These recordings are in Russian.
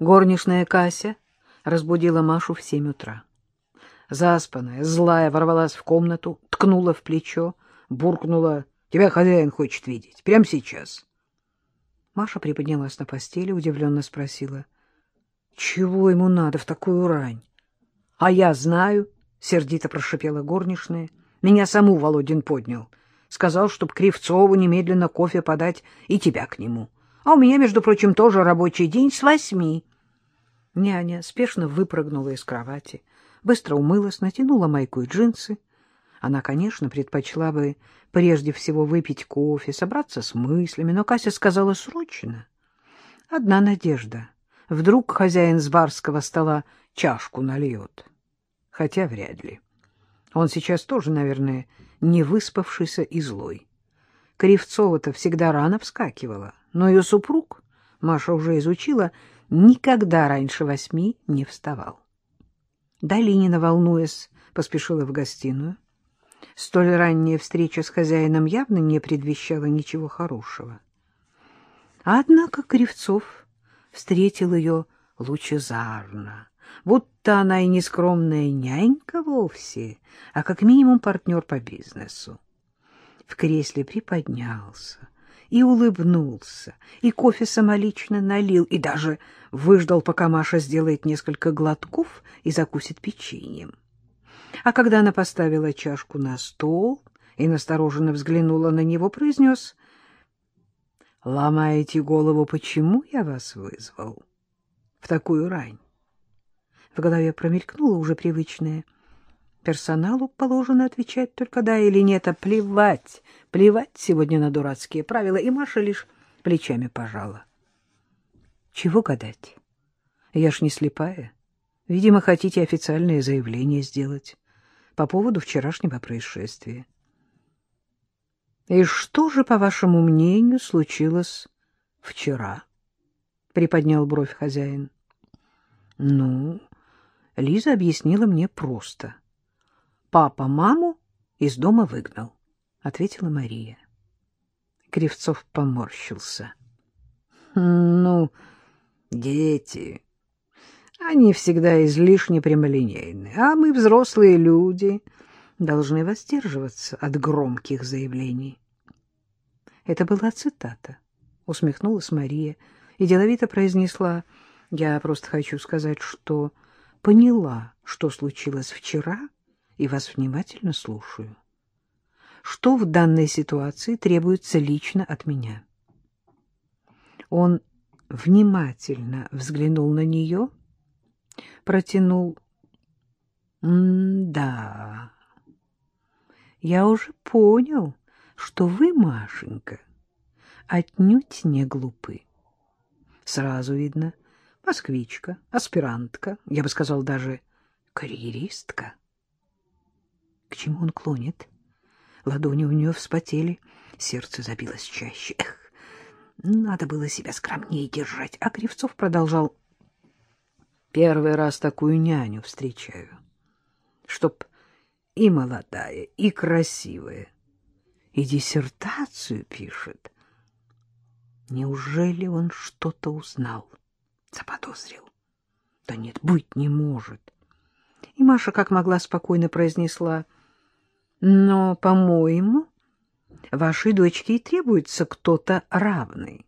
Горничная Кася разбудила Машу в семь утра. Заспанная, злая, ворвалась в комнату, ткнула в плечо, буркнула «Тебя хозяин хочет видеть, прямо сейчас». Маша приподнялась на постели, удивленно спросила «Чего ему надо в такую рань?» «А я знаю», — сердито прошипела горничная, — «меня саму Володин поднял. Сказал, чтоб Кривцову немедленно кофе подать и тебя к нему. А у меня, между прочим, тоже рабочий день с восьми». Няня спешно выпрыгнула из кровати, быстро умылась, натянула майку и джинсы. Она, конечно, предпочла бы прежде всего выпить кофе, собраться с мыслями, но Кася сказала срочно. Одна надежда. Вдруг хозяин с барского стола чашку нальет. Хотя вряд ли. Он сейчас тоже, наверное, не выспавшийся и злой. Кривцова-то всегда рано вскакивала, но ее супруг, Маша уже изучила, никогда раньше восьми не вставал. Долинина, волнуясь, поспешила в гостиную. Столь ранняя встреча с хозяином явно не предвещала ничего хорошего. Однако Кривцов встретил ее лучезарно, будто она и не скромная нянька вовсе, а как минимум партнер по бизнесу. В кресле приподнялся и улыбнулся, и кофе самолично налил, и даже выждал, пока Маша сделает несколько глотков и закусит печеньем. А когда она поставила чашку на стол и настороженно взглянула на него, произнес «Ломаете голову, почему я вас вызвал в такую рань?» В голове промелькнуло уже привычное Персоналу положено отвечать только да или нет, а плевать, плевать сегодня на дурацкие правила, и Маша лишь плечами пожала. Чего гадать? Я ж не слепая. Видимо, хотите официальное заявление сделать по поводу вчерашнего происшествия. И что же, по вашему мнению, случилось вчера? Приподнял бровь хозяин. Ну, Лиза объяснила мне просто — папа маму из дома выгнал, — ответила Мария. Кривцов поморщился. — Ну, дети, они всегда излишне прямолинейны, а мы, взрослые люди, должны воздерживаться от громких заявлений. Это была цитата, — усмехнулась Мария и деловито произнесла, — я просто хочу сказать, что поняла, что случилось вчера, — и вас внимательно слушаю. Что в данной ситуации требуется лично от меня? Он внимательно взглянул на нее, протянул «Да, я уже понял, что вы, Машенька, отнюдь не глупы. Сразу видно, москвичка, аспирантка, я бы сказал, даже карьеристка. К чему он клонит? Ладони у нее вспотели, сердце забилось чаще. Эх, надо было себя скромнее держать. А Кривцов продолжал. Первый раз такую няню встречаю, чтоб и молодая, и красивая, и диссертацию пишет. Неужели он что-то узнал, заподозрил? Да нет, быть не может. И Маша как могла спокойно произнесла — но, по-моему, вашей дочке и требуется кто-то равный,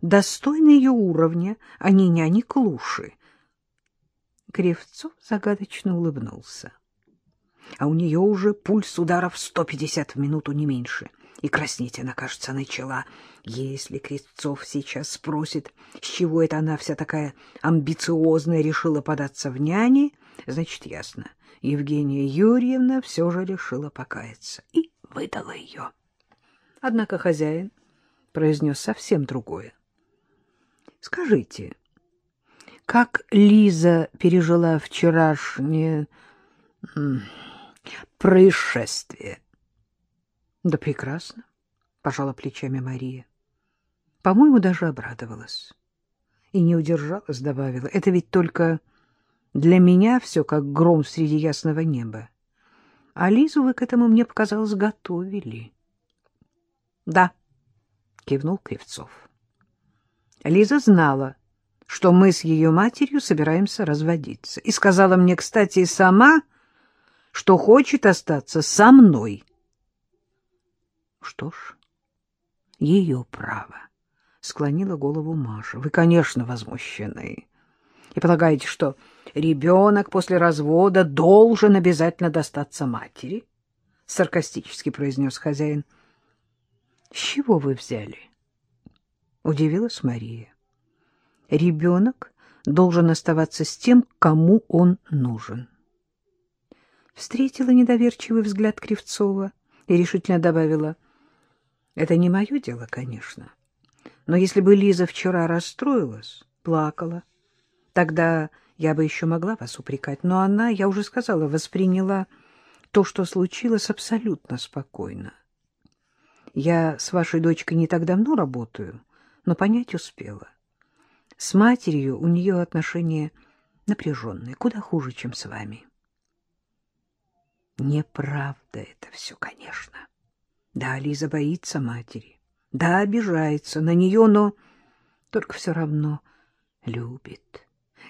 достойный ее уровня, а не няни Клуши. Кривцов загадочно улыбнулся. А у нее уже пульс ударов 150 в минуту, не меньше. И краснеть она, кажется, начала. Если Кривцов сейчас спросит, с чего это она вся такая амбициозная решила податься в няни, значит, ясно. Евгения Юрьевна все же решила покаяться и выдала ее. Однако хозяин произнес совсем другое. — Скажите, как Лиза пережила вчерашнее происшествие? — Да прекрасно, — пожала плечами Мария. По-моему, даже обрадовалась. И не удержалась, добавила. Это ведь только для меня все как гром среди ясного неба. А Лизу вы к этому, мне показалось, готовили. — Да, — кивнул Кривцов. Лиза знала, что мы с ее матерью собираемся разводиться. И сказала мне, кстати, сама, что хочет остаться со мной. Что ж, ее право, — склонила голову Маша. Вы, конечно, возмущены. И полагаете, что ребенок после развода должен обязательно достаться матери? — саркастически произнес хозяин. — С чего вы взяли? — удивилась Мария. — Ребенок должен оставаться с тем, кому он нужен. Встретила недоверчивый взгляд Кривцова и решительно добавила, — Это не мое дело, конечно. Но если бы Лиза вчера расстроилась, плакала, тогда я бы еще могла вас упрекать. Но она, я уже сказала, восприняла то, что случилось, абсолютно спокойно. Я с вашей дочкой не так давно работаю, но понять успела. С матерью у нее отношения напряженные, куда хуже, чем с вами. Неправда это все, конечно. Да, Лиза боится матери, да, обижается на нее, но только все равно любит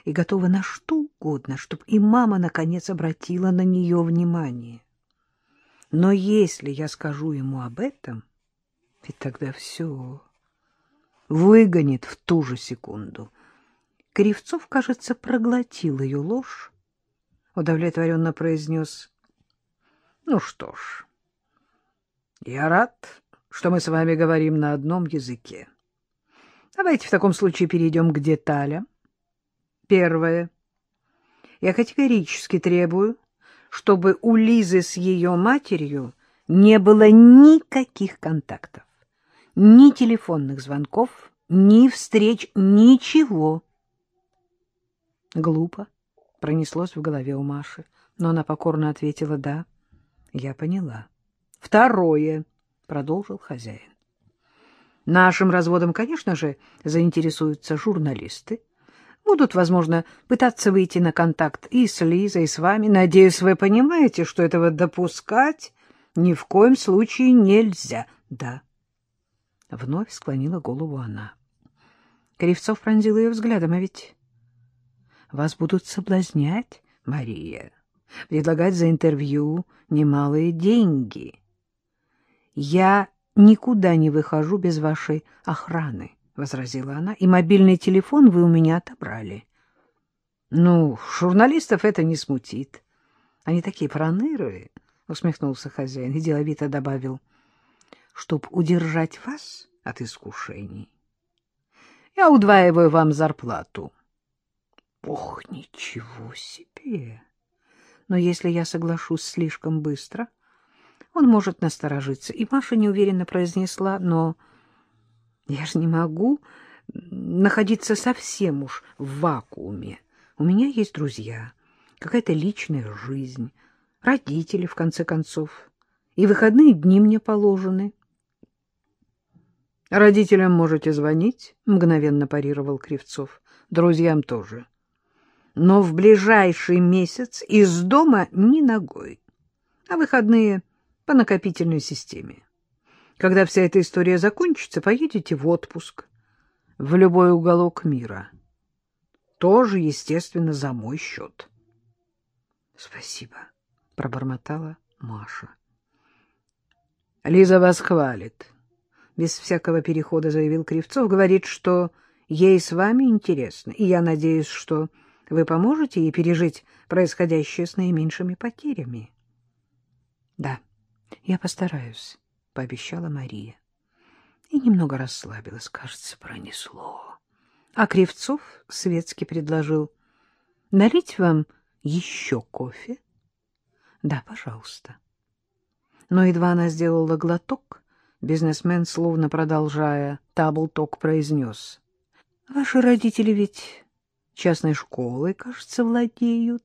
и готова на что угодно, чтобы и мама, наконец, обратила на нее внимание. Но если я скажу ему об этом, ведь тогда все выгонит в ту же секунду. Кривцов, кажется, проглотил ее ложь, удовлетворенно произнес, «Ну что ж, я рад, что мы с вами говорим на одном языке. Давайте в таком случае перейдем к деталям. Первое. Я категорически требую, чтобы у Лизы с ее матерью не было никаких контактов, ни телефонных звонков, ни встреч, ничего. Глупо пронеслось в голове у Маши, но она покорно ответила «да». Я поняла. Второе, — продолжил хозяин. Нашим разводом, конечно же, заинтересуются журналисты, Будут, возможно, пытаться выйти на контакт и с Лизой, и с вами. Надеюсь, вы понимаете, что этого допускать ни в коем случае нельзя. Да. Вновь склонила голову она. Кривцов пронзил ее взглядом, а ведь вас будут соблазнять, Мария, предлагать за интервью немалые деньги. Я никуда не выхожу без вашей охраны. — возразила она, — и мобильный телефон вы у меня отобрали. — Ну, журналистов это не смутит. Они такие проныры, — усмехнулся хозяин и деловито добавил, — чтоб удержать вас от искушений. Я удваиваю вам зарплату. — Ох, ничего себе! Но если я соглашусь слишком быстро, он может насторожиться. И Маша неуверенно произнесла, но... Я же не могу находиться совсем уж в вакууме. У меня есть друзья, какая-то личная жизнь, родители, в конце концов, и выходные дни мне положены. — Родителям можете звонить, — мгновенно парировал Кривцов, — друзьям тоже. Но в ближайший месяц из дома ни ногой, а выходные по накопительной системе. Когда вся эта история закончится, поедете в отпуск в любой уголок мира. Тоже, естественно, за мой счет. — Спасибо, — пробормотала Маша. — Лиза вас хвалит. Без всякого перехода заявил Кривцов. Говорит, что ей с вами интересно, и я надеюсь, что вы поможете ей пережить происходящее с наименьшими потерями. — Да, я постараюсь пообещала Мария. И немного расслабилась, кажется, пронесло. А Кривцов светски предложил. — Налить вам еще кофе? — Да, пожалуйста. Но едва она сделала глоток, бизнесмен, словно продолжая таблток, произнес. — Ваши родители ведь частной школой, кажется, владеют.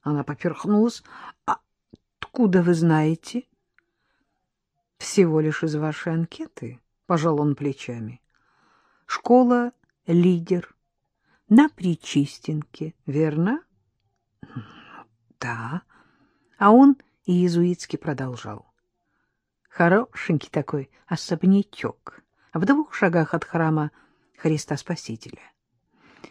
Она поперхнулась. — А откуда вы знаете? — всего лишь из вашей анкеты, — пожал он плечами. Школа — лидер. На Причистенке, верно? Да. А он иезуитски продолжал. Хорошенький такой особнячок в двух шагах от храма Христа Спасителя.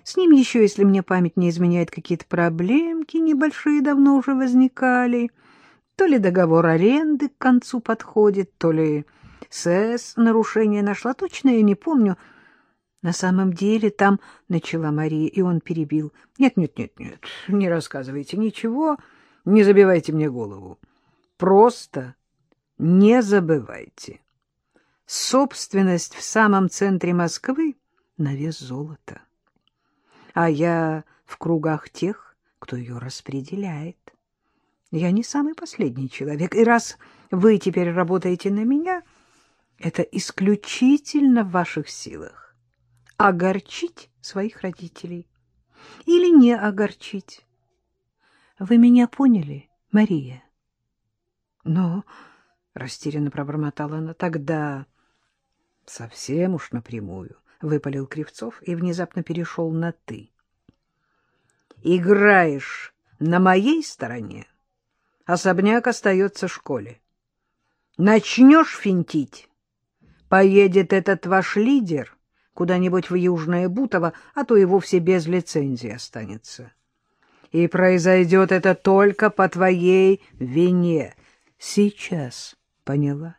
С ним еще, если мне память не изменяет, какие-то проблемки небольшие давно уже возникали. То ли договор аренды к концу подходит, то ли СС нарушение нашла. Точно я не помню. На самом деле там начала Мария, и он перебил. Нет, нет, нет, нет, не рассказывайте ничего, не забивайте мне голову. Просто не забывайте. Собственность в самом центре Москвы на вес золота. А я в кругах тех, кто ее распределяет. Я не самый последний человек, и раз вы теперь работаете на меня, это исключительно в ваших силах. Огорчить своих родителей или не огорчить. Вы меня поняли, Мария? Но, — растерянно пробормотала она, — тогда совсем уж напрямую, — выпалил Кривцов и внезапно перешел на «ты». Играешь на моей стороне, особняк остается в школе. Начнешь финтить, поедет этот ваш лидер куда-нибудь в Южное Бутово, а то и вовсе без лицензии останется. И произойдет это только по твоей вине. Сейчас поняла.